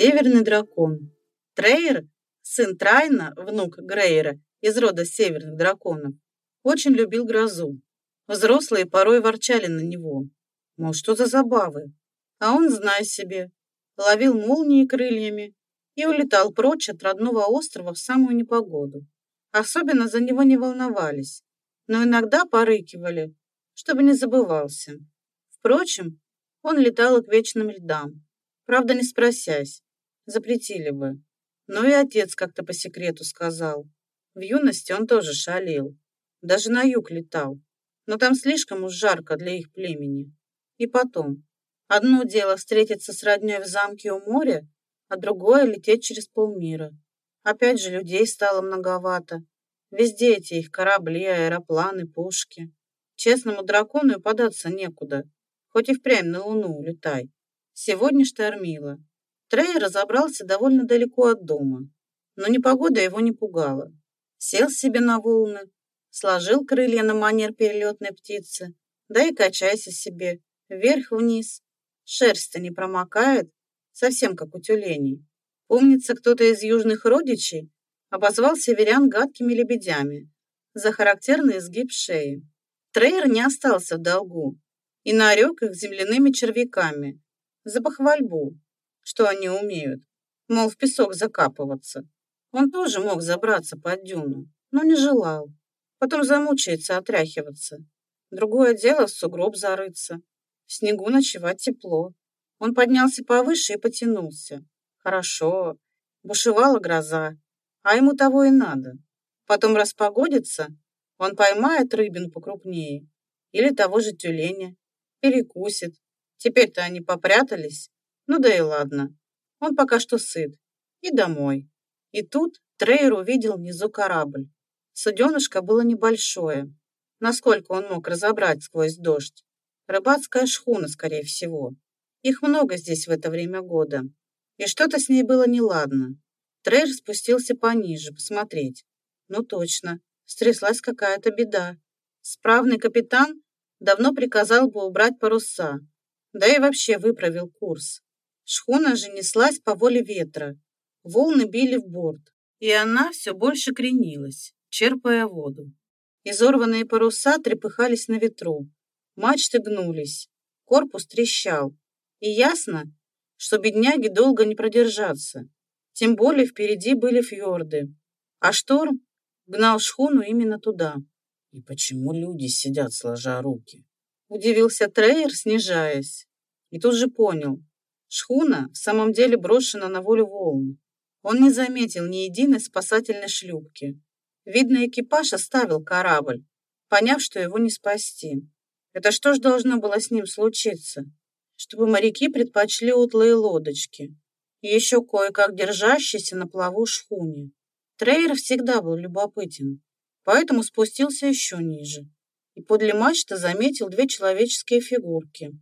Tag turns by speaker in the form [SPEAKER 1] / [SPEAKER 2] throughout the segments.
[SPEAKER 1] Северный дракон. Трейер, сын Трайна, внук Грейра, из рода северных драконов, очень любил грозу. Взрослые порой ворчали на него. Мол, что за забавы? А он, знай себе, ловил молнии крыльями и улетал прочь от родного острова в самую непогоду. Особенно за него не волновались, но иногда порыкивали, чтобы не забывался. Впрочем, он летал к вечным льдам, правда, не спросясь, запретили бы. Но и отец как-то по секрету сказал. В юности он тоже шалил, даже на юг летал, но там слишком уж жарко для их племени. И потом, одно дело встретиться с роднёй в замке у моря, а другое — лететь через полмира. Опять же, людей стало многовато. Везде эти их корабли, аэропланы, пушки. Честному дракону и податься некуда. Хоть и впрямь на луну улетай. Сегодня штормило. Трей разобрался довольно далеко от дома. Но непогода его не пугала. Сел себе на волны, сложил крылья на манер перелетной птицы, да и качайся себе, вверх-вниз. Шерсть-то не промокает, совсем как у тюленей. Помнится, кто-то из южных родичей обозвал северян гадкими лебедями за характерный изгиб шеи. Трейер не остался в долгу и нарек их земляными червяками за похвальбу, что они умеют, мол, в песок закапываться. Он тоже мог забраться под дюну, но не желал. Потом замучается отряхиваться. Другое дело в сугроб зарыться. В снегу ночевать тепло. Он поднялся повыше и потянулся. Хорошо. Бушевала гроза. А ему того и надо. Потом распогодится, он поймает рыбин покрупнее. Или того же тюленя. Перекусит. Теперь-то они попрятались. Ну да и ладно. Он пока что сыт. И домой. И тут Трейер увидел внизу корабль. Суденышко было небольшое, насколько он мог разобрать сквозь дождь. Рыбацкая шхуна, скорее всего. Их много здесь в это время года. И что-то с ней было неладно. Трейер спустился пониже, посмотреть. Ну точно, стряслась какая-то беда. Справный капитан давно приказал бы убрать паруса, да и вообще выправил курс. Шхуна же неслась по воле ветра, Волны били в борт, и она все больше кренилась, черпая воду. Изорванные паруса трепыхались на ветру, мачты гнулись, корпус трещал. И ясно, что бедняги долго не продержатся. Тем более впереди были фьорды, а шторм гнал шхуну именно туда.
[SPEAKER 2] «И почему люди сидят, сложа руки?»
[SPEAKER 1] Удивился Трейер, снижаясь. И тут же понял. Шхуна в самом деле брошена на волю волн. Он не заметил ни единой спасательной шлюпки. Видно, экипаж оставил корабль, поняв, что его не спасти. Это что ж должно было с ним случиться? Чтобы моряки предпочли утлые лодочки и еще кое-как держащиеся на плаву шхуне. Трейер всегда был любопытен, поэтому спустился еще ниже и подле мачты заметил две человеческие фигурки,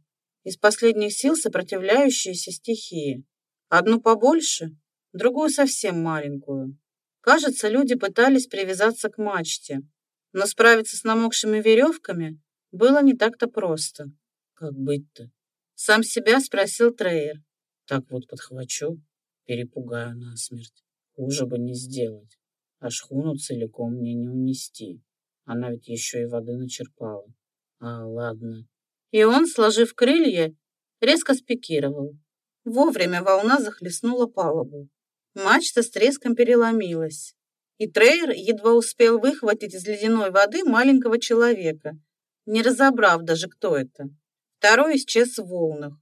[SPEAKER 1] из последних сил сопротивляющиеся стихии. Одну побольше, другую совсем маленькую. Кажется, люди пытались привязаться к мачте, но справиться с намокшими веревками было не так-то просто.
[SPEAKER 2] Как быть-то?
[SPEAKER 1] Сам себя спросил Трейер.
[SPEAKER 2] Так вот подхвачу, перепугаю насмерть. Хуже бы не сделать. А шхуну целиком мне не унести. Она ведь еще и воды начерпала. А, ладно.
[SPEAKER 1] И он, сложив крылья, резко спикировал. Вовремя волна захлестнула палубу. Мачта с треском переломилась, и Трейер едва успел выхватить из ледяной воды маленького человека, не разобрав даже, кто это. Второй исчез в волнах,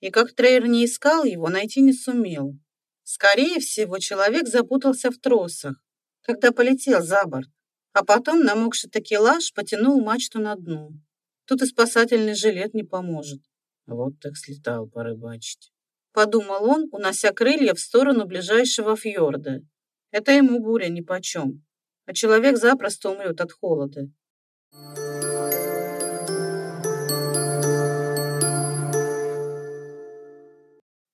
[SPEAKER 1] и как Трейер не искал его, найти не сумел. Скорее всего, человек запутался в тросах, когда полетел за борт, а потом намокший такелаж потянул мачту на дно. Тут и спасательный жилет не поможет.
[SPEAKER 2] Вот так слетал порыбачить
[SPEAKER 1] подумал он, унося крылья в сторону ближайшего фьорда. Это ему буря нипочем, а человек запросто умрет от холода.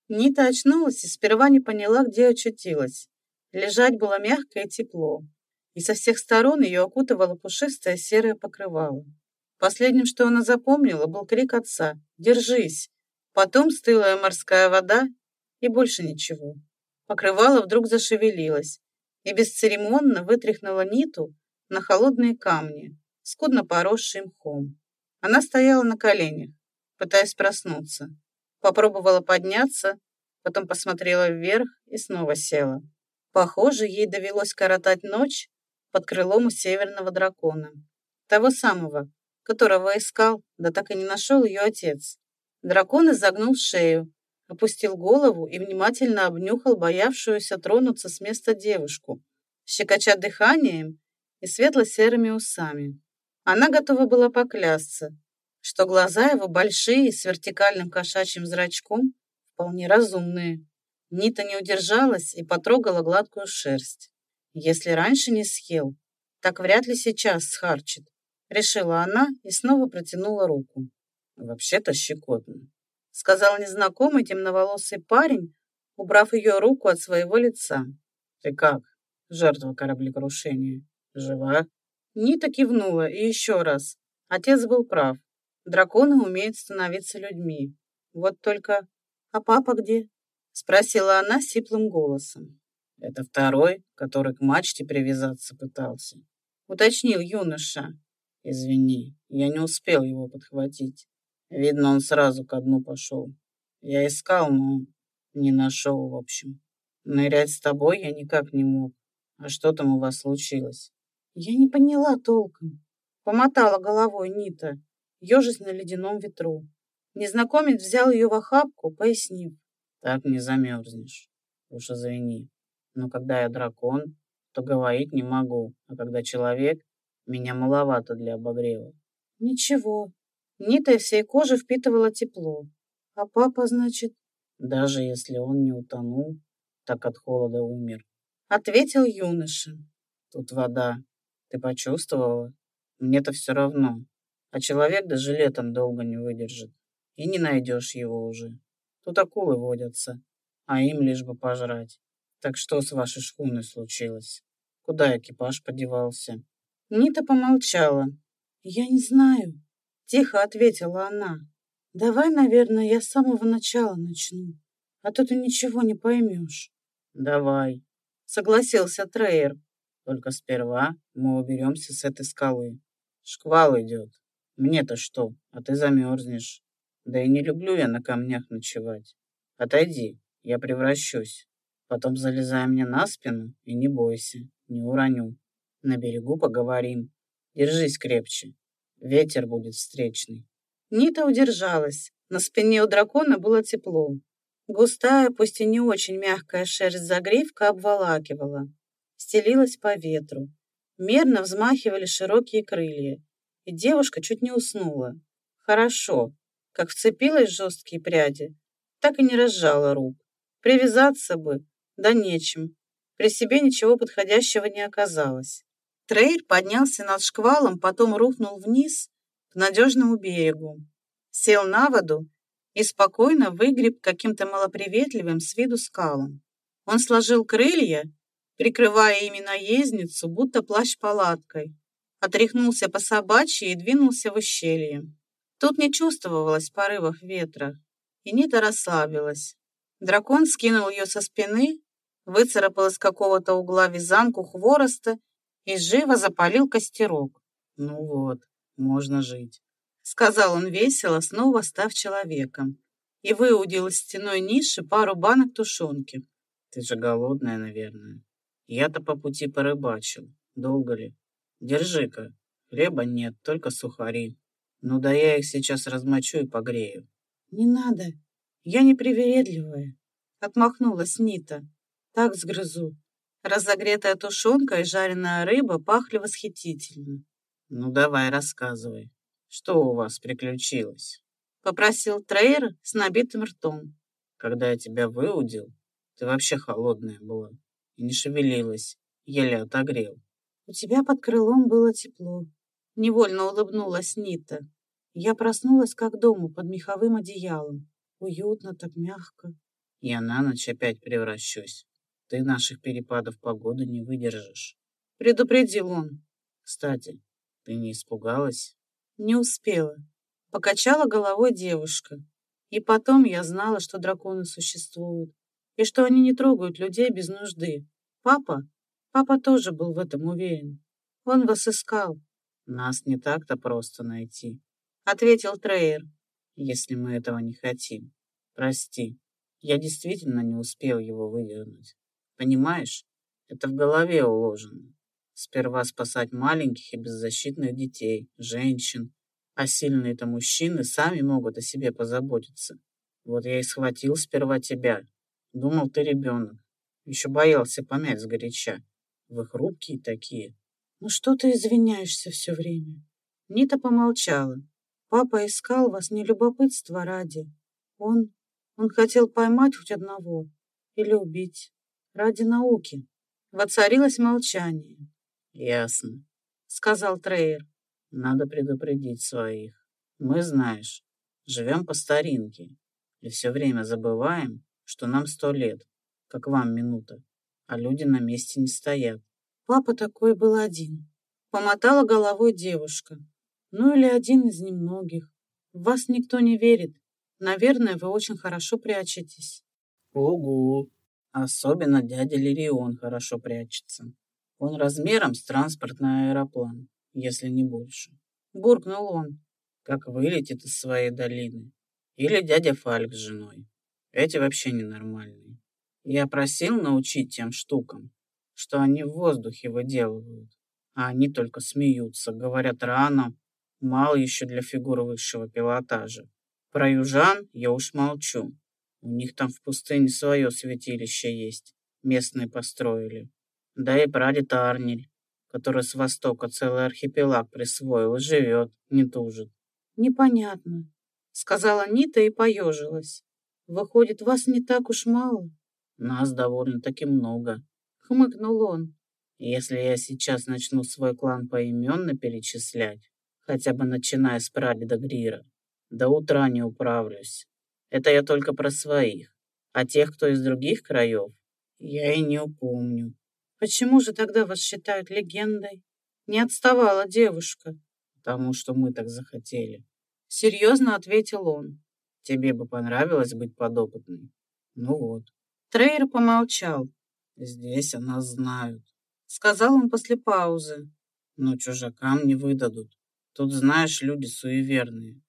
[SPEAKER 1] Нита очнулась и сперва не поняла, где очутилась. Лежать было мягко и тепло, и со всех сторон ее окутывало пушистое серое покрывало. Последним, что она запомнила, был крик отца «Держись!», Потом стылая морская вода и больше ничего. Покрывало вдруг зашевелилось и бесцеремонно вытряхнуло Ниту на холодные камни, скудно поросшие мхом. Она стояла на коленях, пытаясь проснуться. Попробовала подняться, потом посмотрела вверх и снова села. Похоже, ей довелось коротать ночь под крылом у северного дракона. Того самого, которого искал, да так и не нашел ее отец. Дракон изогнул шею, опустил голову и внимательно обнюхал боявшуюся тронуться с места девушку, щекоча дыханием и светло-серыми усами. Она готова была поклясться, что глаза его большие, с вертикальным кошачьим зрачком, вполне разумные. Нита не удержалась и потрогала гладкую шерсть. Если раньше не съел, так вряд ли сейчас схарчит. Решила она и снова протянула руку. Вообще-то щекотно, сказал незнакомый темноволосый парень, убрав ее руку от своего лица. Ты как, жертва кораблекрушения? Жива? Нита кивнула и еще раз. Отец был прав. Драконы умеют становиться людьми. Вот только... А папа где? Спросила она сиплым голосом. Это второй, который к мачте привязаться пытался. Уточнил юноша. Извини, я не успел его подхватить. Видно, он сразу ко дну пошел. Я искал, но не нашел, в общем. Нырять с тобой я никак не мог. А что там у вас случилось? Я не поняла толком. Помотала головой Нита, ежась на ледяном ветру. Незнакомец взял ее в охапку, пояснив. Так не замерзнешь. Уж извини. Но когда я дракон, то говорить не могу, а когда человек, меня маловато для обогрева. Ничего. Нита всей кожи впитывала тепло. А папа, значит... Даже если он не утонул, так от холода умер. Ответил юноша. Тут вода. Ты почувствовала? Мне-то все равно. А человек даже летом долго не выдержит. И не найдешь его уже. Тут акулы водятся, а им лишь бы пожрать. Так что с вашей шхуной случилось? Куда экипаж подевался? Нита помолчала. Я не знаю. Тихо ответила она. Давай, наверное, я с самого начала начну. А то ты ничего не поймешь. Давай, согласился Трейер. Только сперва мы уберемся с этой скалы. Шквал идет. Мне-то что, а ты замерзнешь. Да и не люблю я на камнях ночевать. Отойди, я превращусь. Потом залезай мне на спину и не бойся, не уроню. На берегу поговорим. Держись крепче. Ветер будет встречный. Нита удержалась. На спине у дракона было тепло. Густая, пусть и не очень мягкая шерсть загривка обволакивала стелилась по ветру. Мерно взмахивали широкие крылья, и девушка чуть не уснула. Хорошо, как вцепилась в жесткие пряди, так и не разжала рук. Привязаться бы, да нечем. При себе ничего подходящего не оказалось. Трейр поднялся над шквалом, потом рухнул вниз к надежному берегу. Сел на воду и спокойно выгреб каким-то малоприветливым с виду скалам. Он сложил крылья прикрывая ими наездницу, будто плащ-палаткой. Отряхнулся по собачьи и двинулся в ущелье. Тут не чувствовалось порывов ветра, и Нита расслабилась. Дракон скинул ее со спины, выцарапал из какого-то угла вязанку хвороста и живо запалил костерок. «Ну вот, можно жить», — сказал он весело, снова став человеком, и выудил из стеной ниши пару банок тушенки. «Ты же голодная, наверное». Я-то по пути порыбачил. Долго ли? Держи-ка. Хлеба нет, только сухари. Ну да я их сейчас размочу и погрею. Не надо. Я не привередливая. Отмахнулась Нита. Так сгрызу. Разогретая тушенка и жареная рыба пахли восхитительно. Ну давай, рассказывай. Что у вас приключилось? Попросил Трейер с набитым ртом. Когда я тебя выудил, ты вообще холодная была и не шевелилась, еле отогрел. У тебя под крылом было тепло. Невольно улыбнулась Нита. Я проснулась как дома под меховым одеялом. Уютно, так мягко. Я на ночь опять превращусь. Ты наших перепадов погоды не выдержишь. Предупредил он. Кстати, ты не испугалась? Не успела. Покачала головой девушка. И потом я знала, что драконы существуют. и что они не трогают людей без нужды. Папа? Папа тоже был в этом уверен. Он вас искал.
[SPEAKER 2] Нас не так-то просто найти,
[SPEAKER 1] ответил Трейер.
[SPEAKER 2] Если мы этого не хотим. Прости, я действительно не успел его вывернуть. Понимаешь, это в голове уложено. Сперва спасать маленьких и беззащитных детей, женщин, а сильные-то мужчины сами могут о себе позаботиться. Вот я и схватил сперва тебя. Думал, ты ребенок. Еще боялся помять сгоряча. Вы хрупкие такие.
[SPEAKER 1] Ну что ты извиняешься все время? Нита помолчала. Папа искал вас не любопытства ради. Он... он хотел поймать хоть одного. Или убить. Ради науки. Воцарилось молчание.
[SPEAKER 2] Ясно,
[SPEAKER 1] сказал Трейер.
[SPEAKER 2] Надо предупредить своих. Мы, знаешь, живем по старинке и все время забываем, что нам сто лет, как вам минута, а люди на месте не стоят.
[SPEAKER 1] Папа такой был один. Помотала головой девушка. Ну или один из немногих. В вас никто не верит. Наверное, вы очень хорошо прячетесь.
[SPEAKER 2] Угу. Особенно дядя Лирион хорошо прячется. Он размером с транспортный аэроплан, если не больше.
[SPEAKER 1] Буркнул он.
[SPEAKER 2] Как вылетит из своей долины. Или дядя Фальк с женой. Эти вообще ненормальные. Я просил научить тем штукам, что они в воздухе выделывают. А они только смеются, говорят рано, мало еще для фигуры высшего пилотажа. Про южан я уж молчу. У них там в пустыне свое святилище есть. Местные построили. Да и прадед Арнель, который с востока целый архипелаг присвоил, живет, не тужит.
[SPEAKER 1] Непонятно, сказала Нита и поежилась. Выходит, вас не так уж мало?
[SPEAKER 2] Нас довольно-таки много,
[SPEAKER 1] хмыкнул он.
[SPEAKER 2] Если я сейчас начну свой клан поименно перечислять, хотя бы начиная с прадеда Грира, до утра не управлюсь. Это я только про своих. А тех, кто из других краев, я и не упомню.
[SPEAKER 1] Почему же тогда вас считают легендой? Не отставала девушка.
[SPEAKER 2] Потому что мы так захотели.
[SPEAKER 1] Серьезно ответил он.
[SPEAKER 2] Тебе бы понравилось быть подопытной? Ну вот.
[SPEAKER 1] Трейер помолчал.
[SPEAKER 2] Здесь о нас знают.
[SPEAKER 1] Сказал он после паузы.
[SPEAKER 2] Но чужакам не выдадут. Тут, знаешь, люди суеверные.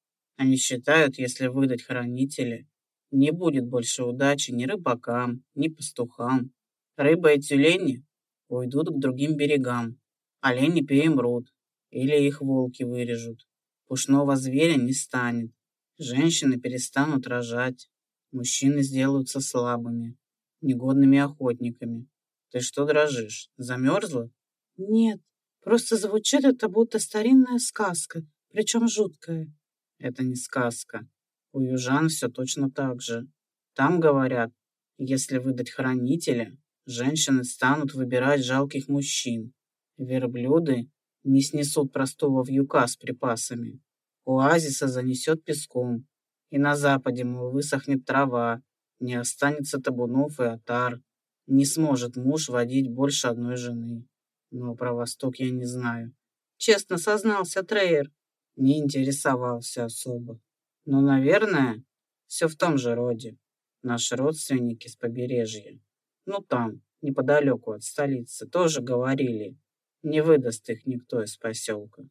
[SPEAKER 2] Они считают, если выдать хранителя, не будет больше удачи ни рыбакам, ни пастухам. Рыба и тюлени уйдут к другим берегам. Олени перемрут, или их волки вырежут. Пушного зверя не станет. Женщины перестанут рожать. Мужчины сделаются слабыми, негодными охотниками. Ты что дрожишь? Замерзла?
[SPEAKER 1] Нет, просто звучит это будто старинная сказка, причем жуткая.
[SPEAKER 2] Это не сказка. У южан все точно так же. Там говорят, если выдать хранителя, Женщины станут выбирать жалких мужчин. Верблюды не снесут простого вьюка с припасами. Оазиса занесет песком. И на западе, мол, высохнет трава, не останется табунов и отар. Не сможет муж водить больше одной жены. Но про Восток я не знаю.
[SPEAKER 1] Честно сознался Трейер.
[SPEAKER 2] Не интересовался особо. Но, наверное, все в том же роде. Наши родственники с побережья. Ну там, неподалеку от столицы, тоже говорили, не выдаст их никто из поселка.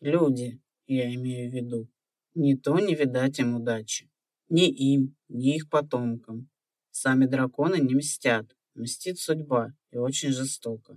[SPEAKER 2] Люди, я имею в виду, не то не видать им удачи. Ни им, ни их потомкам. Сами драконы не мстят, мстит судьба и очень жестоко.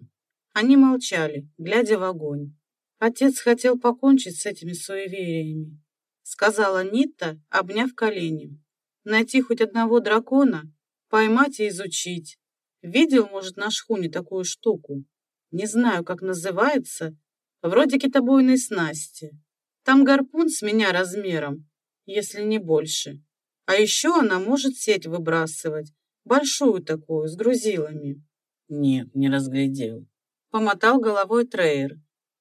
[SPEAKER 1] Они молчали, глядя в огонь. Отец хотел покончить с этими суевериями, сказала Нита, обняв колени. Найти хоть одного дракона, поймать и изучить, Видел, может, на шхуне такую штуку? Не знаю, как называется. Вроде китобойной снасти. Там гарпун с меня размером, если не больше. А еще она может сеть выбрасывать. Большую такую, с грузилами.
[SPEAKER 2] Нет, не разглядел.
[SPEAKER 1] Помотал головой Трейер,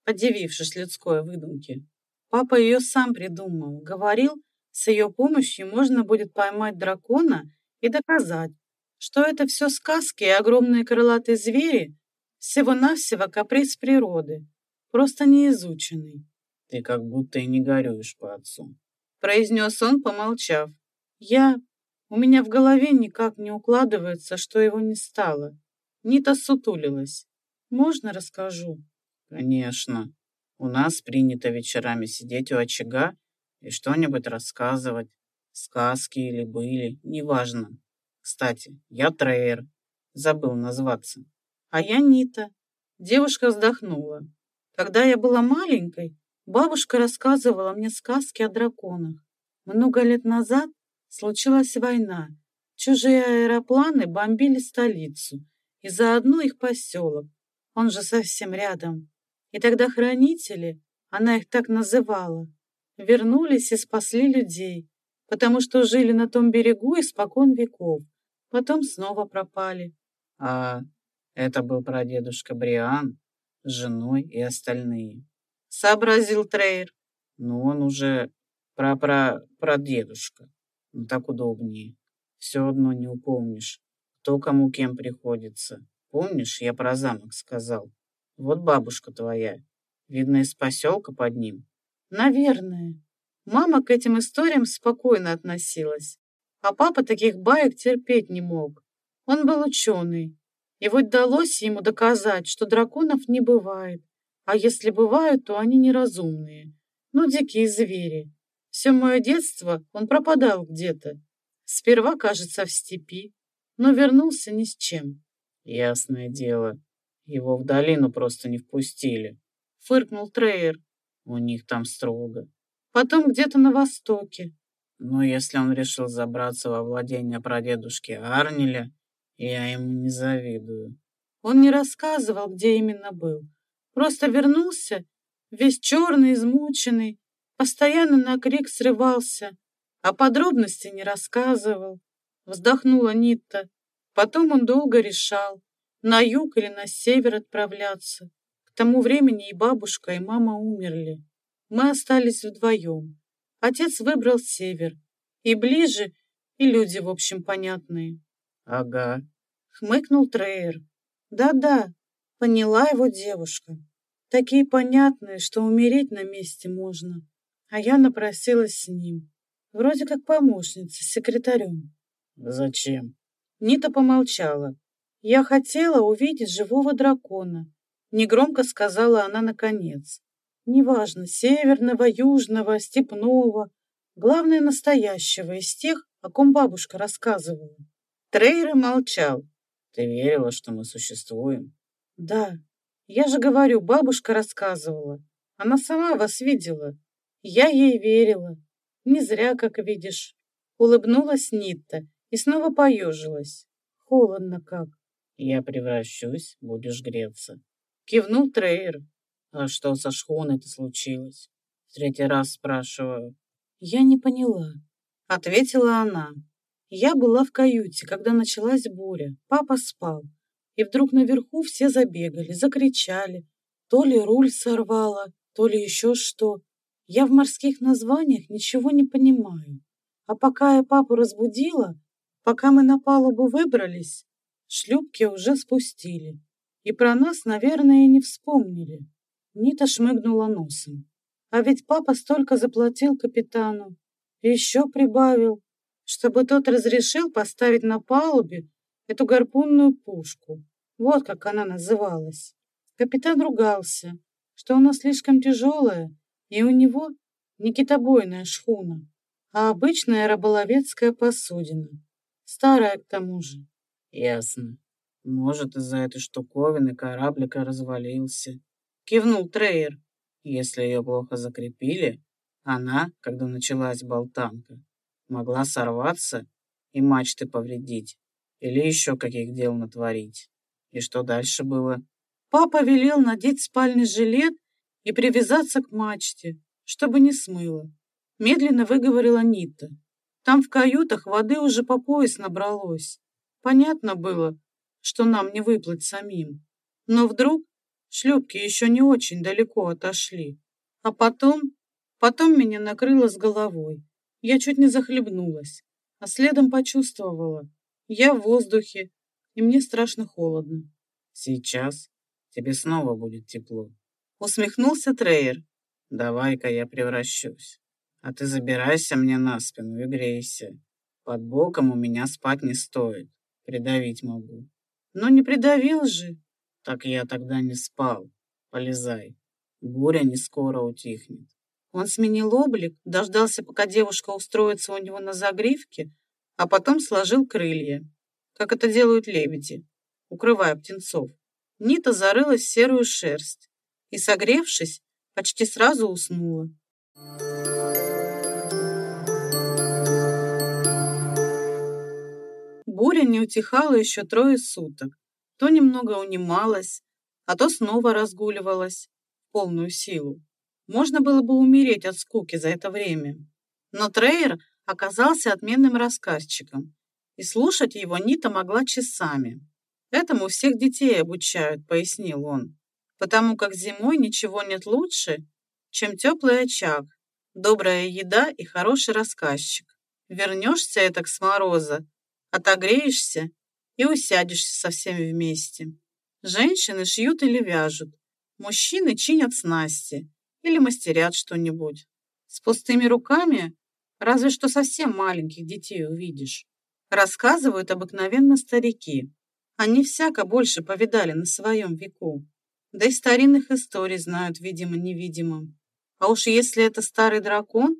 [SPEAKER 1] подивившись людской выдумке. Папа ее сам придумал. Говорил, с ее помощью можно будет поймать дракона и доказать, что это все сказки и огромные крылатые звери, всего-навсего каприз природы, просто не изученный.
[SPEAKER 2] Ты как будто и не горюешь по отцу,
[SPEAKER 1] произнес он, помолчав. Я... У меня в голове никак не укладывается, что его не стало. Нита сутулилась. Можно расскажу?
[SPEAKER 2] Конечно. У нас принято вечерами сидеть у очага и что-нибудь рассказывать. Сказки или были, неважно. Кстати, я Трейер. Забыл назваться.
[SPEAKER 1] А я Нита. Девушка вздохнула. Когда я была маленькой, бабушка рассказывала мне сказки о драконах. Много лет назад случилась война. Чужие аэропланы бомбили столицу и заодно их поселок. Он же совсем рядом. И тогда хранители, она их так называла, вернулись и спасли людей, потому что жили на том берегу испокон веков. Потом снова пропали.
[SPEAKER 2] А это был прадедушка Бриан с женой и остальные.
[SPEAKER 1] Сообразил Трейер.
[SPEAKER 2] Ну, он уже пра-пра-прадедушка. Ну, так удобнее. Все одно не упомнишь, кто кому кем приходится. Помнишь, я про замок сказал? Вот бабушка твоя. Видно, из поселка под ним.
[SPEAKER 1] Наверное. Мама к этим историям спокойно относилась, а папа таких баек терпеть не мог. Он был ученый, и вот далось ему доказать, что драконов не бывает, а если бывают, то они неразумные, ну, дикие звери. Все мое детство он пропадал где-то. Сперва, кажется, в степи, но вернулся ни с чем.
[SPEAKER 2] Ясное дело, его в долину просто не впустили.
[SPEAKER 1] Фыркнул Трейер.
[SPEAKER 2] У них там строго.
[SPEAKER 1] Потом где-то на востоке.
[SPEAKER 2] Но если он решил забраться во владение прадедушки Арниля, я ему не завидую.
[SPEAKER 1] Он не рассказывал, где именно был. Просто вернулся, весь черный, измученный, постоянно на крик срывался, а подробности не рассказывал. Вздохнула Нитта. Потом он долго решал, на юг или на север отправляться. К тому времени и бабушка, и мама умерли. Мы остались вдвоем. Отец выбрал север. И ближе, и люди, в общем, понятные.
[SPEAKER 2] Ага.
[SPEAKER 1] Хмыкнул Трейер. Да-да, поняла его девушка. Такие понятные, что умереть на месте можно. А я напросилась с ним. Вроде как помощница, секретарем.
[SPEAKER 2] Зачем?
[SPEAKER 1] Нита помолчала. Я хотела увидеть живого дракона. Негромко сказала она наконец. Неважно, северного, южного, степного. Главное, настоящего, из тех, о ком бабушка рассказывала. Трейер молчал.
[SPEAKER 2] Ты верила, что мы существуем?
[SPEAKER 1] Да. Я же говорю, бабушка рассказывала. Она сама вас видела. Я ей верила. Не зря, как видишь. Улыбнулась Нитта и снова поежилась. Холодно как.
[SPEAKER 2] Я превращусь, будешь греться.
[SPEAKER 1] Кивнул Трейер.
[SPEAKER 2] А что со шхуной-то случилось? В третий раз спрашиваю.
[SPEAKER 1] Я не поняла. Ответила она. Я была в каюте, когда началась буря. Папа спал. И вдруг наверху все забегали, закричали. То ли руль сорвало, то ли еще что. Я в морских названиях ничего не понимаю. А пока я папу разбудила, пока мы на палубу выбрались, шлюпки уже спустили. И про нас, наверное, не вспомнили. Нита шмыгнула носом. А ведь папа столько заплатил капитану. Еще прибавил чтобы тот разрешил поставить на палубе эту гарпунную пушку. Вот как она называлась. Капитан ругался, что она слишком тяжелая, и у него не китобойная шхуна, а обычная рыболовецкая посудина. Старая к тому же.
[SPEAKER 2] Ясно. Может, из-за этой штуковины кораблика развалился.
[SPEAKER 1] Кивнул Трейер.
[SPEAKER 2] Если ее плохо закрепили, она, когда началась болтанка, могла сорваться и мачты повредить, или еще каких дел натворить. И что дальше было?
[SPEAKER 1] Папа велел надеть спальный жилет и привязаться к мачте, чтобы не смыло. Медленно выговорила Нита. Там в каютах воды уже по пояс набралось. Понятно было, что нам не выплыть самим. Но вдруг шлюпки еще не очень далеко отошли. А потом, потом меня накрыло с головой. Я чуть не захлебнулась, а следом почувствовала. Я в воздухе, и мне страшно холодно.
[SPEAKER 2] Сейчас тебе снова будет тепло.
[SPEAKER 1] Усмехнулся Трейер.
[SPEAKER 2] Давай-ка я превращусь. А ты забирайся мне на спину и грейся. Под боком у меня спать не стоит. Придавить могу.
[SPEAKER 1] Но не придавил же.
[SPEAKER 2] Так я тогда не спал. Полезай. Буря не скоро утихнет.
[SPEAKER 1] Он сменил облик, дождался, пока девушка устроится у него на загривке, а потом сложил крылья, как это делают лебеди, укрывая птенцов. Нита зарылась в серую шерсть и, согревшись, почти сразу уснула. Буря не утихала еще трое суток. То немного унималась, а то снова разгуливалась в полную силу. Можно было бы умереть от скуки за это время. Но Трейер оказался отменным рассказчиком, и слушать его Нита могла часами. «Этому всех детей обучают», — пояснил он, «потому как зимой ничего нет лучше, чем теплый очаг, добрая еда и хороший рассказчик. Вернешься это с мороза, отогреешься и усядешься со всеми вместе. Женщины шьют или вяжут, мужчины чинят снасти или мастерят что-нибудь. С пустыми руками разве что совсем маленьких детей увидишь. Рассказывают обыкновенно старики. Они всяко больше повидали на своем веку. Да и старинных историй знают, видимо-невидимо. А уж если это старый дракон,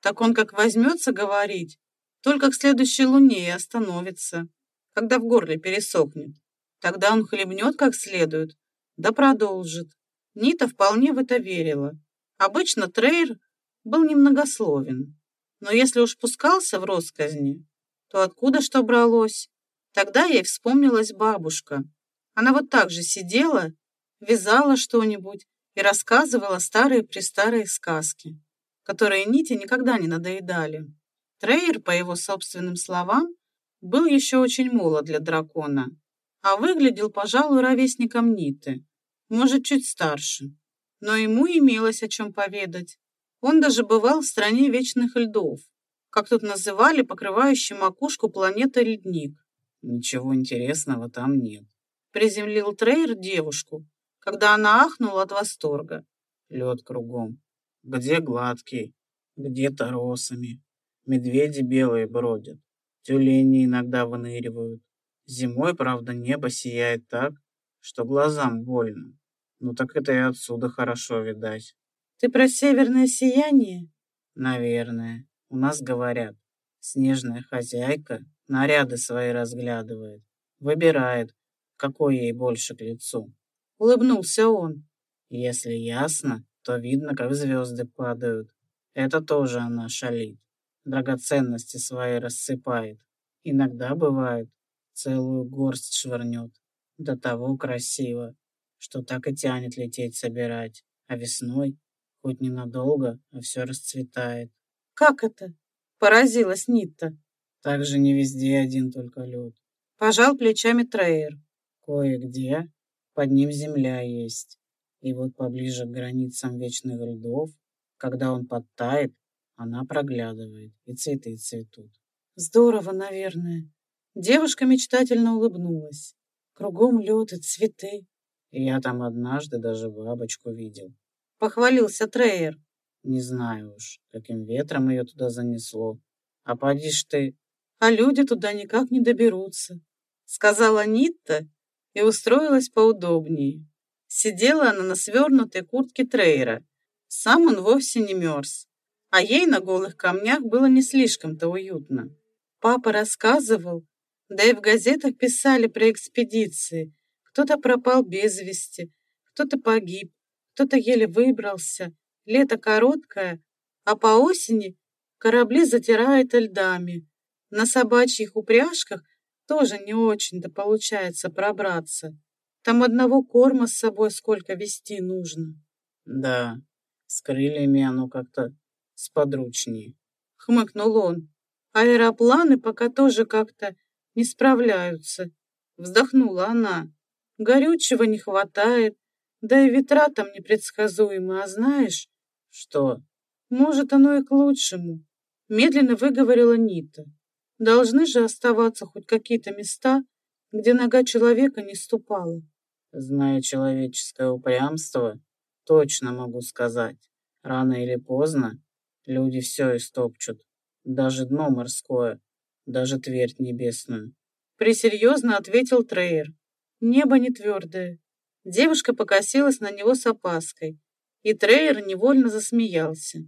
[SPEAKER 1] так он как возьмется говорить, только к следующей луне и остановится, когда в горле пересохнет. Тогда он хлебнет как следует, да продолжит. Нита вполне в это верила. Обычно Трейр был немногословен, но если уж пускался в росказни, то откуда что бралось? Тогда ей вспомнилась бабушка. Она вот так же сидела, вязала что-нибудь и рассказывала старые-престарые сказки, которые Ните никогда не надоедали. Трейер, по его собственным словам, был еще очень молод для дракона, а выглядел, пожалуй, ровесником Ниты, может, чуть старше. Но ему имелось о чем поведать. Он даже бывал в стране вечных льдов, как тут называли покрывающий макушку планеты ледник.
[SPEAKER 2] Ничего интересного там нет.
[SPEAKER 1] Приземлил Трейер девушку, когда она ахнула от восторга.
[SPEAKER 2] Лед кругом. Где гладкий, где-то росами. Медведи белые бродят. Тюлени иногда выныривают. Зимой, правда, небо сияет так, что глазам больно. Ну так это и отсюда хорошо видать.
[SPEAKER 1] Ты про северное сияние?
[SPEAKER 2] Наверное. У нас говорят, снежная хозяйка наряды свои разглядывает, выбирает, какой ей больше к лицу.
[SPEAKER 1] Улыбнулся он.
[SPEAKER 2] Если ясно, то видно, как звезды падают. Это тоже она шалит. Драгоценности свои рассыпает. Иногда бывает, целую горсть швырнет. До того красиво, что так и тянет лететь собирать. А весной, хоть ненадолго, а все расцветает.
[SPEAKER 1] Как это? Поразилась Нитта.
[SPEAKER 2] Так же не везде один только лед.
[SPEAKER 1] Пожал плечами Трейер.
[SPEAKER 2] Кое-где под ним земля есть. И вот поближе к границам вечных льдов, когда он подтает, она проглядывает, и цветы цветут.
[SPEAKER 1] Здорово, наверное. Девушка мечтательно улыбнулась. Кругом лед и цветы.
[SPEAKER 2] я там однажды даже бабочку видел.
[SPEAKER 1] Похвалился Трейер.
[SPEAKER 2] Не знаю уж, каким ветром ее туда занесло. А поди ж ты...
[SPEAKER 1] А люди туда никак не доберутся, сказала Нитта и устроилась поудобнее. Сидела она на свернутой куртке Трейера. Сам он вовсе не мерз, а ей на голых камнях было не слишком-то уютно. Папа рассказывал, да и в газетах писали про экспедиции. Кто-то пропал без вести, кто-то погиб, кто-то еле выбрался. Лето короткое, а по осени корабли затирают льдами. На собачьих упряжках тоже не очень-то получается пробраться. Там одного корма с собой сколько вести нужно.
[SPEAKER 2] Да, с крыльями оно как-то сподручнее.
[SPEAKER 1] Хмыкнул он. Аэропланы пока тоже как-то не справляются. Вздохнула она. Горючего не хватает, да и ветра там непредсказуемы, а знаешь,
[SPEAKER 2] что?
[SPEAKER 1] Может, оно и к лучшему. Медленно выговорила Нита. Должны же оставаться хоть какие-то места, где нога человека не ступала.
[SPEAKER 2] Зная человеческое упрямство, точно могу сказать, рано или поздно люди все истопчут, даже дно морское, даже твердь небесную.
[SPEAKER 1] Пресерьезно ответил Трейер. Небо не твердое. Девушка покосилась на него с опаской, и Трейер невольно засмеялся.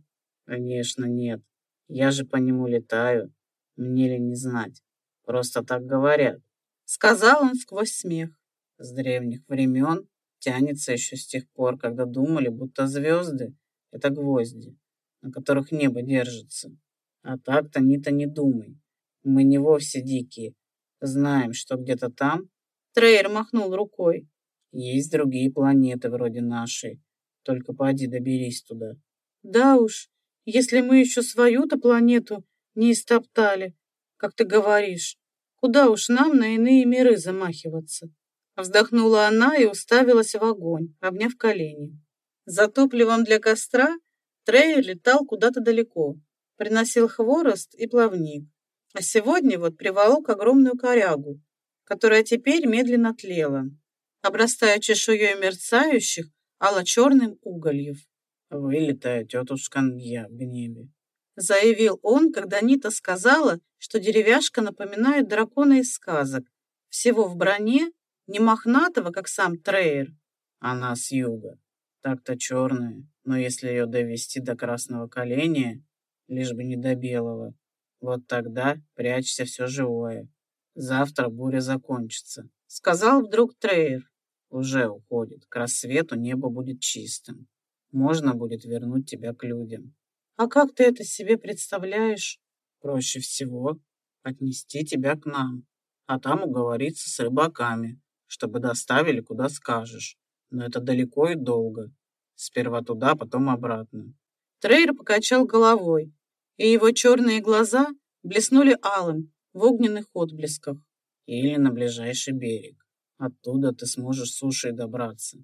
[SPEAKER 2] Конечно, нет. Я же по нему летаю. Мне ли не знать? Просто так говорят.
[SPEAKER 1] Сказал он сквозь смех.
[SPEAKER 2] С древних времен тянется еще с тех пор, когда думали, будто звезды — это гвозди, на которых небо держится. А так-то не думай. Мы не вовсе дикие. Знаем, что где-то там...
[SPEAKER 1] Трейер махнул рукой.
[SPEAKER 2] Есть другие планеты вроде нашей. Только поди доберись туда.
[SPEAKER 1] Да уж, если мы еще свою-то планету не истоптали, как ты говоришь, куда уж нам на иные миры замахиваться? Вздохнула она и уставилась в огонь, обняв колени. За топливом для костра Трейер летал куда-то далеко, приносил хворост и плавник. А сегодня вот приволок огромную корягу, которая теперь медленно тлела, обрастая чешуей мерцающих ало-черным угольев.
[SPEAKER 2] «Вылетая тетушка Нгья в гневе», —
[SPEAKER 1] заявил он, когда Нита сказала, что деревяшка напоминает дракона из сказок, всего в броне, не мохнатого, как сам Трейер.
[SPEAKER 2] Она с юга, так-то черная, но если ее довести до красного коленя, лишь бы не до белого, вот тогда прячься все живое. Завтра буря закончится, сказал вдруг Трейер. Уже уходит, к рассвету небо будет чистым можно будет вернуть тебя к людям.
[SPEAKER 1] А как ты это себе представляешь?
[SPEAKER 2] Проще всего отнести тебя к нам, а там уговориться с рыбаками, чтобы доставили куда скажешь. Но это далеко и долго. Сперва туда, потом обратно.
[SPEAKER 1] Трейер покачал головой, и его черные глаза блеснули алым в огненных отблесках.
[SPEAKER 2] Или на ближайший берег. Оттуда ты сможешь сушей добраться.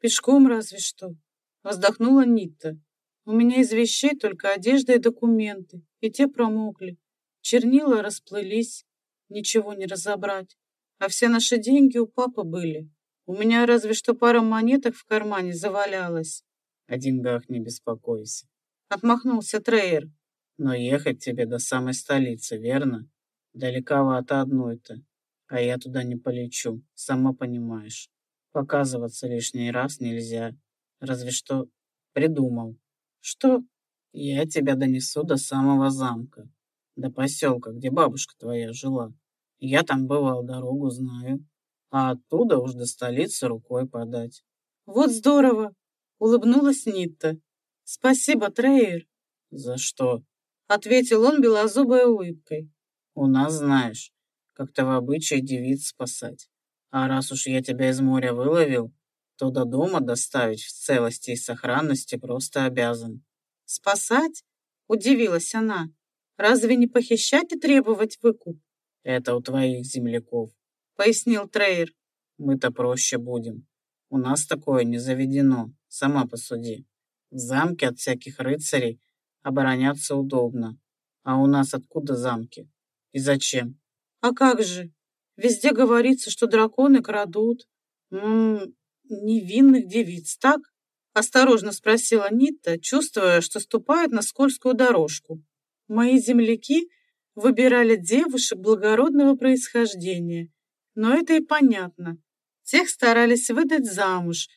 [SPEAKER 1] Пешком разве что. Вздохнула Нита. У меня из вещей только одежда и документы, и те промокли. Чернила расплылись, ничего не разобрать. А все наши деньги у папы были. У меня разве что пара монеток в кармане завалялась.
[SPEAKER 2] О деньгах не беспокойся.
[SPEAKER 1] Отмахнулся Трейер.
[SPEAKER 2] Но ехать тебе до самой столицы, верно? Далековато одной-то. А я туда не полечу, сама понимаешь. Показываться лишний раз нельзя. Разве что придумал. Что? Я тебя донесу до самого замка, до поселка, где бабушка твоя жила. Я там бывал, дорогу знаю. А оттуда уж до столицы рукой подать.
[SPEAKER 1] Вот здорово! Улыбнулась Нитта. Спасибо, Трейер.
[SPEAKER 2] За что?
[SPEAKER 1] Ответил он белозубой улыбкой.
[SPEAKER 2] У нас, знаешь, как-то в обычае девиц спасать. А раз уж я тебя из моря выловил, то до дома доставить в целости и сохранности просто обязан.
[SPEAKER 1] Спасать? Удивилась она. Разве не похищать и требовать выкуп?
[SPEAKER 2] Это у твоих земляков,
[SPEAKER 1] пояснил Трейер.
[SPEAKER 2] Мы-то проще будем. У нас такое не заведено, сама посуди. В замке от всяких рыцарей обороняться удобно. А у нас откуда замки? И зачем?
[SPEAKER 1] А как же? Везде говорится, что драконы крадут. М -м, невинных девиц, так?» Осторожно спросила Нита, чувствуя, что ступает на скользкую дорожку. «Мои земляки выбирали девушек благородного происхождения, но это и понятно. Тех старались выдать замуж.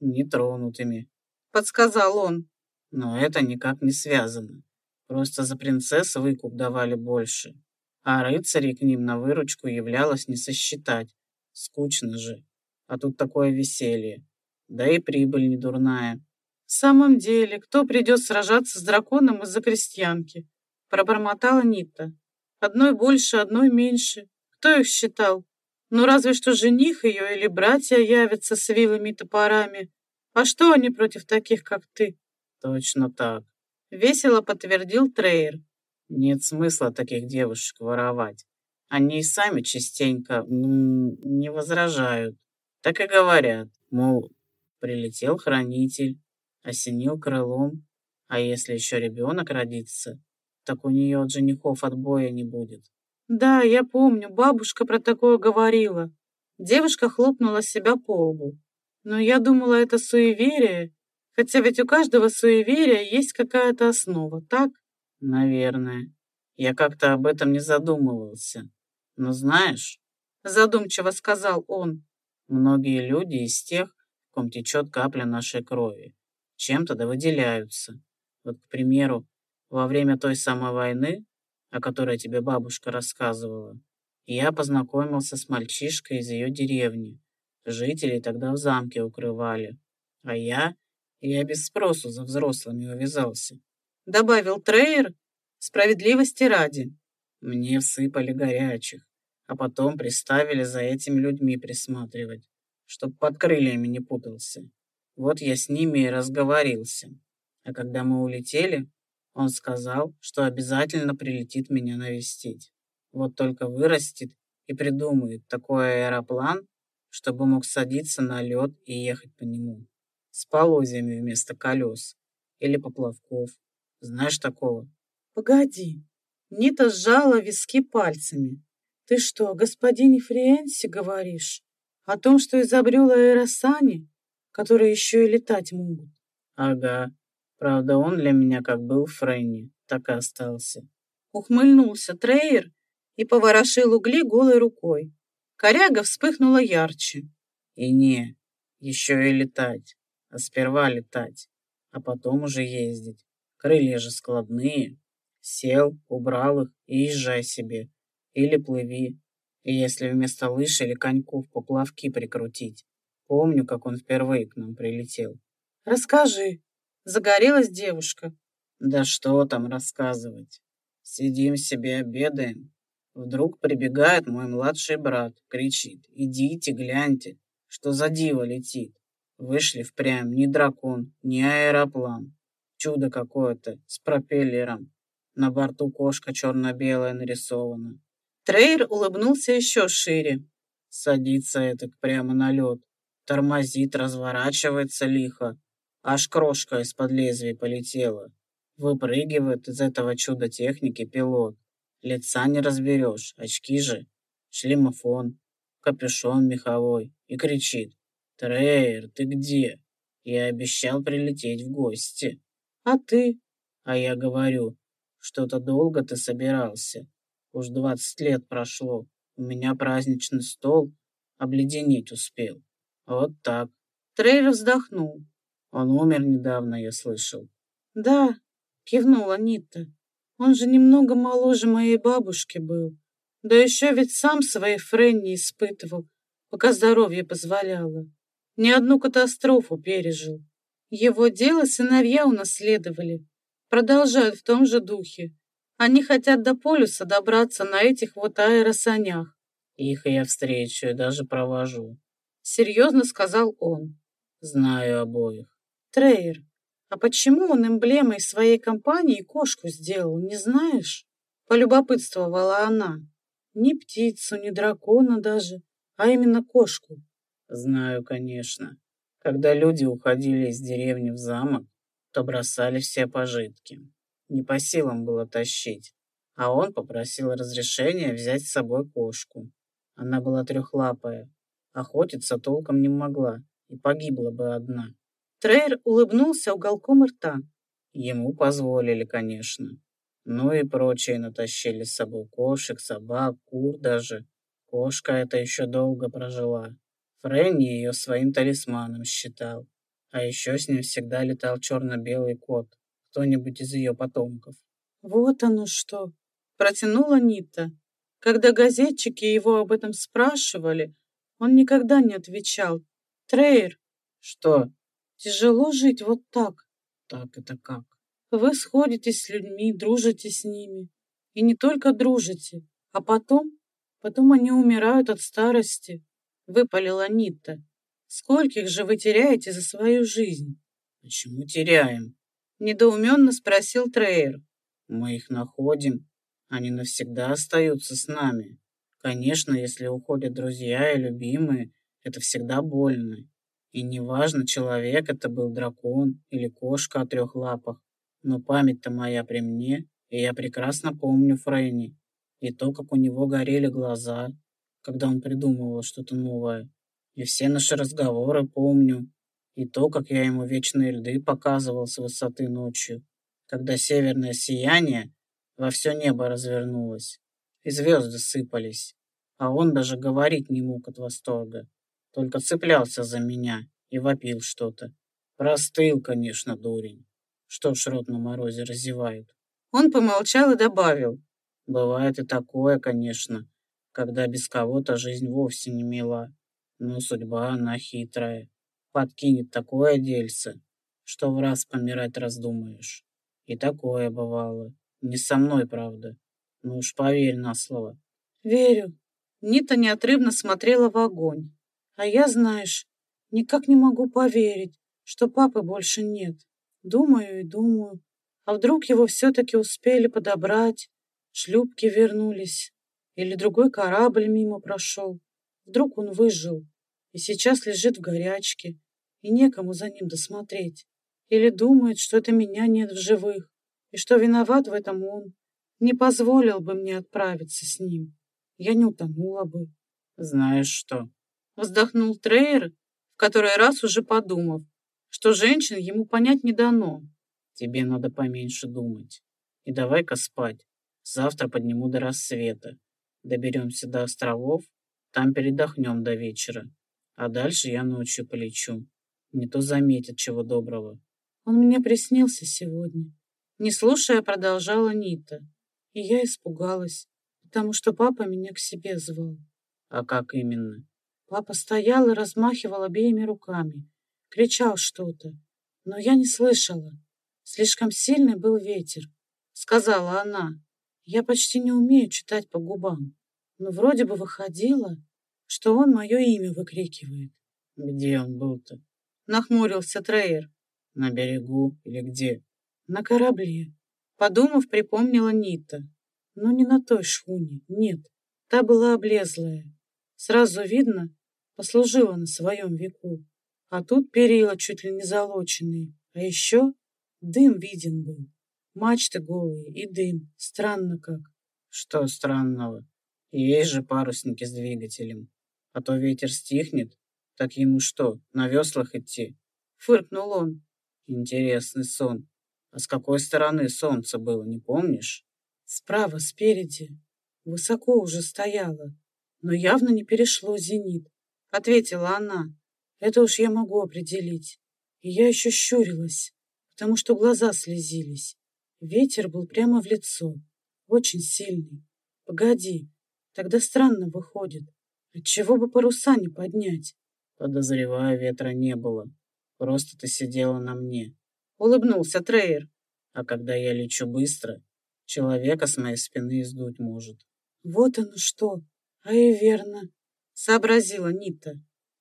[SPEAKER 2] Нетронутыми,
[SPEAKER 1] подсказал он.
[SPEAKER 2] Но это никак не связано. Просто за принцесс выкуп давали больше, а рыцарей к ним на выручку являлось не сосчитать. Скучно же а тут такое веселье. Да и прибыль не дурная.
[SPEAKER 1] В самом деле, кто придет сражаться с драконом из-за крестьянки? Пробормотала Нита. Одной больше, одной меньше. Кто их считал? Ну, разве что жених ее или братья явятся с вилами и топорами. А что они против таких, как ты?
[SPEAKER 2] Точно так.
[SPEAKER 1] Весело подтвердил Трейер.
[SPEAKER 2] Нет смысла таких девушек воровать. Они и сами частенько не возражают. Так и говорят, мол, прилетел хранитель, осенил крылом, а если еще ребенок родится, так у нее от женихов отбоя не будет.
[SPEAKER 1] Да, я помню, бабушка про такое говорила. Девушка хлопнула себя по лбу. Но я думала, это суеверие, хотя ведь у каждого суеверия есть какая-то основа, так?
[SPEAKER 2] Наверное. Я как-то об этом не задумывался. Но знаешь,
[SPEAKER 1] задумчиво сказал он,
[SPEAKER 2] многие люди из тех, в ком течет капля нашей крови, чем-то да выделяются. Вот, к примеру, во время той самой войны, о которой тебе бабушка рассказывала, я познакомился с мальчишкой из ее деревни. Жителей тогда в замке укрывали. А я, я без спросу за взрослыми увязался.
[SPEAKER 1] Добавил Трейер справедливости ради.
[SPEAKER 2] Мне всыпали горячих, а потом приставили за этими людьми присматривать, чтоб под крыльями не путался. Вот я с ними и разговорился. А когда мы улетели, он сказал, что обязательно прилетит меня навестить. Вот только вырастет и придумает такой аэроплан, чтобы мог садиться на лед и ехать по нему. С полозьями вместо колес. Или поплавков. Знаешь такого?
[SPEAKER 1] Погоди. Нита сжала виски пальцами. Ты что, господине Фриенсе говоришь? О том, что изобрел аэросани, которые еще и летать могут?
[SPEAKER 2] Ага. Правда, он для меня как был Фрэнни, так и остался.
[SPEAKER 1] Ухмыльнулся Трейер и поворошил угли голой рукой. Коряга вспыхнула ярче.
[SPEAKER 2] И не, еще и летать. А сперва летать, а потом уже ездить. Крылья же складные. Сел, убрал их и езжай себе. Или плыви. И если вместо лыж или коньков поплавки прикрутить. Помню, как он впервые к нам прилетел.
[SPEAKER 1] Расскажи. Загорелась девушка.
[SPEAKER 2] Да что там рассказывать. Сидим себе, обедаем. Вдруг прибегает мой младший брат, кричит. Идите, гляньте, что за диво летит. Вышли впрямь ни дракон, ни аэроплан. Чудо какое-то, с пропеллером. На борту кошка черно-белая нарисована.
[SPEAKER 1] Трейер улыбнулся еще шире.
[SPEAKER 2] Садится это прямо на лед. Тормозит, разворачивается лихо. Аж крошка из-под лезвия полетела. Выпрыгивает из этого чуда техники пилот. Лица не разберешь, очки же. Шлемофон, капюшон меховой. И кричит. «Трейер, ты где? Я обещал прилететь в гости».
[SPEAKER 1] «А ты?»
[SPEAKER 2] А я говорю, что-то долго ты собирался. Уж двадцать лет прошло. У меня праздничный стол обледенеть успел. Вот так.
[SPEAKER 1] Трейер вздохнул.
[SPEAKER 2] Он умер недавно, я слышал.
[SPEAKER 1] Да, кивнула Нита. Он же немного моложе моей бабушки был. Да еще ведь сам своей Френни испытывал, пока здоровье позволяло. Ни одну катастрофу пережил. Его дело сыновья унаследовали. Продолжают в том же духе. Они хотят до полюса добраться на этих вот аэросанях.
[SPEAKER 2] Их я встречу и даже провожу.
[SPEAKER 1] Серьезно сказал он.
[SPEAKER 2] Знаю обоих.
[SPEAKER 1] Трейер, а почему он эмблемой своей компании кошку сделал, не знаешь? Полюбопытствовала она. Ни птицу, ни дракона даже, а именно кошку.
[SPEAKER 2] Знаю, конечно. Когда люди уходили из деревни в замок, то бросали все пожитки. Не по силам было тащить. А он попросил разрешения взять с собой кошку. Она была трехлапая. Охотиться толком не могла и погибла бы одна.
[SPEAKER 1] Трейер улыбнулся уголком рта.
[SPEAKER 2] Ему позволили, конечно. Ну и прочие натащили с собой кошек, собак, кур даже. Кошка это еще долго прожила. Фрэнни ее своим талисманом считал. А еще с ним всегда летал черно-белый кот, кто-нибудь из ее потомков.
[SPEAKER 1] Вот оно что, протянула Нита. Когда газетчики его об этом спрашивали, он никогда не отвечал. Трейер.
[SPEAKER 2] Что?
[SPEAKER 1] Тяжело жить вот так.
[SPEAKER 2] Так это как?
[SPEAKER 1] Вы сходитесь с людьми, дружите с ними. И не только дружите, а потом, потом они умирают от старости. Выпалила Нита. Скольких же вы теряете за свою жизнь?
[SPEAKER 2] Почему теряем?
[SPEAKER 1] Недоуменно спросил Трейер.
[SPEAKER 2] Мы их находим. Они навсегда остаются с нами. Конечно, если уходят друзья и любимые, это всегда больно. И неважно, человек это был дракон или кошка о трех лапах, но память-то моя при мне, и я прекрасно помню Фрейни, и то, как у него горели глаза, когда он придумывал что-то новое, и все наши разговоры помню, и то, как я ему вечные льды показывал с высоты ночью, когда северное сияние во все небо развернулась, и звезды сыпались, а он даже говорить не мог от восторга, только цеплялся за меня и вопил что-то. Простыл, конечно, дурень. Что ж рот на морозе разевают.
[SPEAKER 1] Он помолчал и добавил.
[SPEAKER 2] Бывает и такое, конечно, когда без кого-то жизнь вовсе не мила. Но судьба, она хитрая. Подкинет такое дельце, что в раз помирать раздумаешь. И такое бывало. Не со мной, правда. Ну уж поверь на слово.
[SPEAKER 1] Верю. Нита неотрывно смотрела в огонь. А я, знаешь, никак не могу поверить, что папы больше нет. Думаю и думаю. А вдруг его все-таки успели подобрать, шлюпки вернулись, или другой корабль мимо прошел. Вдруг он выжил и сейчас лежит в горячке, и некому за ним досмотреть. Или думает, что это меня нет в живых, и что виноват в этом он. Не позволил бы мне отправиться с ним. Я не утонула бы.
[SPEAKER 2] Знаешь что?
[SPEAKER 1] Вздохнул Трейер, в который раз уже подумав, что женщин ему понять не дано.
[SPEAKER 2] Тебе надо поменьше думать. И давай-ка спать. Завтра подниму до рассвета. Доберемся до островов, там передохнем до вечера. А дальше я ночью полечу. Не то заметят чего доброго.
[SPEAKER 1] Он мне приснился сегодня. Не слушая, продолжала Нита. И я испугалась, потому что папа меня к себе звал.
[SPEAKER 2] А как именно?
[SPEAKER 1] Папа стоял и размахивал обеими руками. Кричал что-то, но я не слышала. Слишком сильный был ветер, сказала она. Я почти не умею читать по губам, но вроде бы выходило, что он мое имя выкрикивает.
[SPEAKER 2] Где он был-то?
[SPEAKER 1] Нахмурился Трейер.
[SPEAKER 2] На берегу или где?
[SPEAKER 1] На корабле. Подумав, припомнила Нита. Но не на той шхуне, нет. Та была облезлая. Сразу видно, послужила на своем веку. А тут перила чуть ли не залоченные. А еще дым виден был. Мачты голые и дым. Странно как.
[SPEAKER 2] Что странного? Есть же парусники с двигателем. А то ветер стихнет. Так ему что, на веслах идти?
[SPEAKER 1] Фыркнул он.
[SPEAKER 2] Интересный сон. А с какой стороны солнце было, не помнишь?
[SPEAKER 1] Справа, спереди. Высоко уже стояло, но явно не перешло зенит. Ответила она. Это уж я могу определить. И я еще щурилась, потому что глаза слезились. Ветер был прямо в лицо, очень сильный. Погоди, тогда странно выходит. Отчего бы паруса не поднять?
[SPEAKER 2] Подозреваю, ветра не было. Просто ты сидела на мне.
[SPEAKER 1] Улыбнулся Трейер.
[SPEAKER 2] А когда я лечу быстро, человека с моей спины сдуть может.
[SPEAKER 1] Вот оно что. А и верно. Сообразила Нита.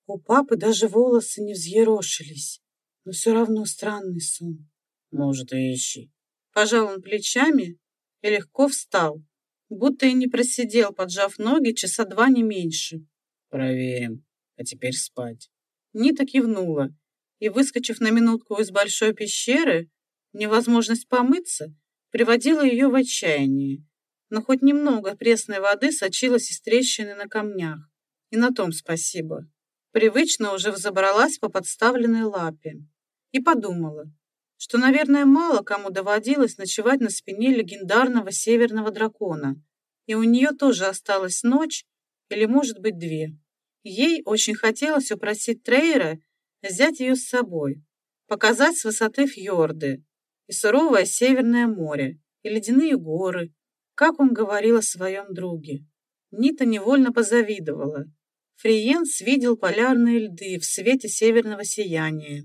[SPEAKER 1] У папы даже волосы не взъерошились. Но все равно странный сон.
[SPEAKER 2] Может, и ищи.
[SPEAKER 1] Пожал он плечами и легко встал, будто и не просидел, поджав ноги часа два не меньше.
[SPEAKER 2] Проверим. А теперь спать.
[SPEAKER 1] Нита кивнула и, выскочив на минутку из большой пещеры, невозможность помыться приводила ее в отчаяние. Но хоть немного пресной воды сочилась из трещины на камнях. И на том спасибо. Привычно уже взобралась по подставленной лапе. И подумала, что, наверное, мало кому доводилось ночевать на спине легендарного северного дракона, и у нее тоже осталась ночь, или, может быть, две. Ей очень хотелось упросить Трейера взять ее с собой, показать с высоты фьорды, и суровое Северное море, и ледяные горы, как он говорил о своем друге. Нита невольно позавидовала. Фриенс видел полярные льды в свете северного сияния,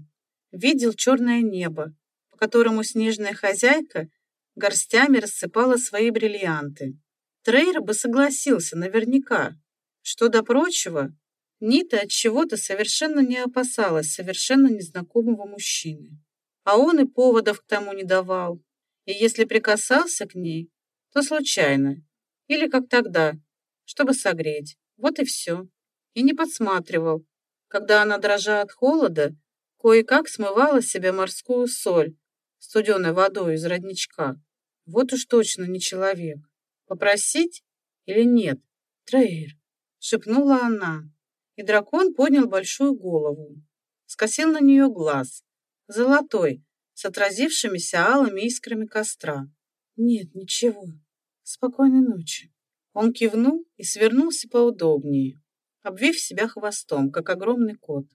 [SPEAKER 1] видел черное небо, по которому снежная хозяйка горстями рассыпала свои бриллианты. Трейер бы согласился наверняка. Что до прочего, Нита от чего-то совершенно не опасалась совершенно незнакомого мужчины. А он и поводов к тому не давал. И если прикасался к ней, то случайно. Или как тогда, чтобы согреть. Вот и все. И не подсматривал, когда она, дрожа от холода, кое-как смывала с себя морскую соль студеной водой из родничка. Вот уж точно не человек. Попросить или нет? Трейр, шепнула она, и дракон поднял большую голову. Скосил на нее глаз, золотой, с отразившимися алыми искрами костра. Нет, ничего, Спокойной ночи. Он кивнул и свернулся поудобнее, обвив себя хвостом, как огромный кот.